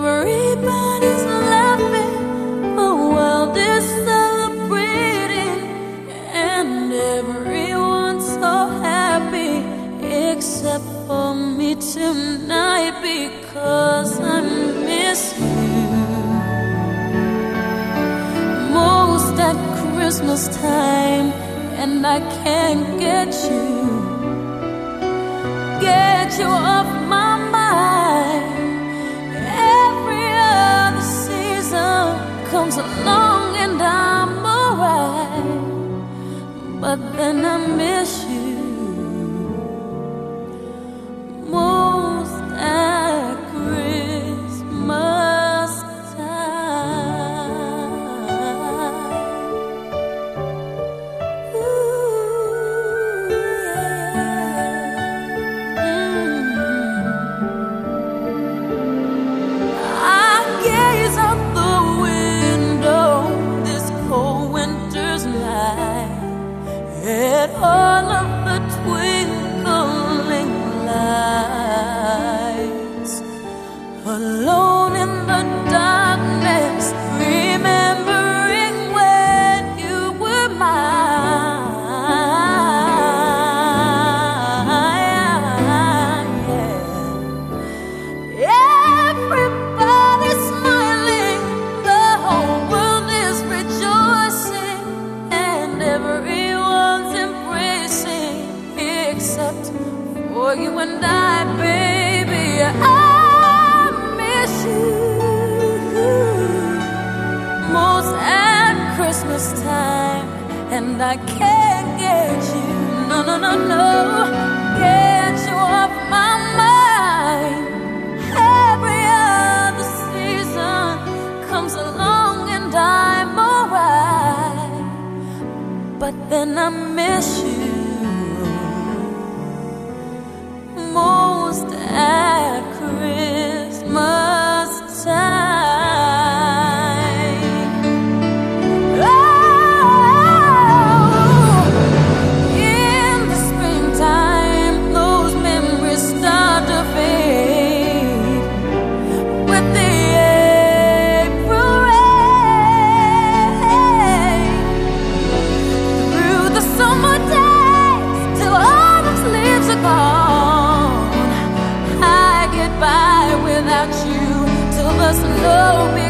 Everybody's laughing, the world is celebrating, and everyone's so happy. Except for me tonight because I miss you. Most at Christmas time, and I can't get you, get you comes along and I'm alright, but then I miss you alone this time, and I can't get you. No, no, no, no. Get you off my mind. Every other season comes along, and I'm alright. But then I miss you most. Oh. me